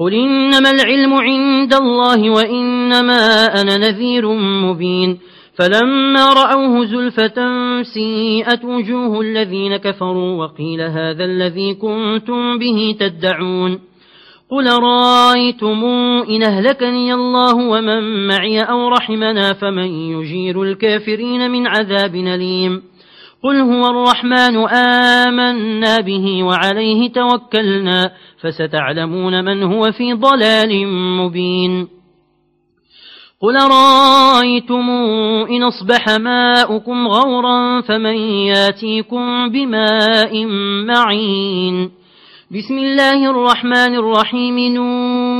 قل إنما العلم عند الله وإنما أنا نذير مبين فلما رأوه زلفة سيئت وجوه الذين كفروا وقيل هذا الذي كنتم به تدعون قل رأيتم إن أهلكني الله ومن معي أو رحمنا فمن يجير الكافرين من عذاب نليم قل هو الرحمن آمنا به وعليه توكلنا فستعلمون من هو في ضلال مبين قل رأيتم إن أصبح ماؤكم غورا فمن ياتيكم بماء معين بسم الله الرحمن الرحيم نون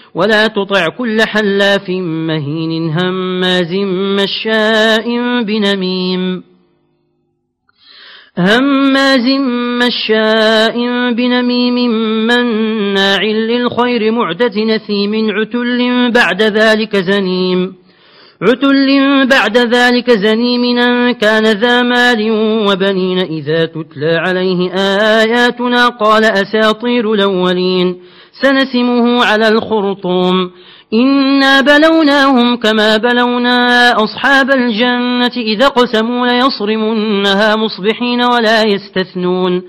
ولا تطع كل حلاف مهين هماز مشاء بنميم هماز مشاء بنميم مناع للخير معدة نثيم عتل بعد ذلك زنيم عتل بعد ذلك زنيم كان ذا مال وبنين إذا تتلى عليه آياتنا قال أساطير الأولين سنسمه على الخرطوم إنا بلوناهم كما بلونا أصحاب الجنة إذا قسموا ليصرمنها مصبحين ولا يستثنون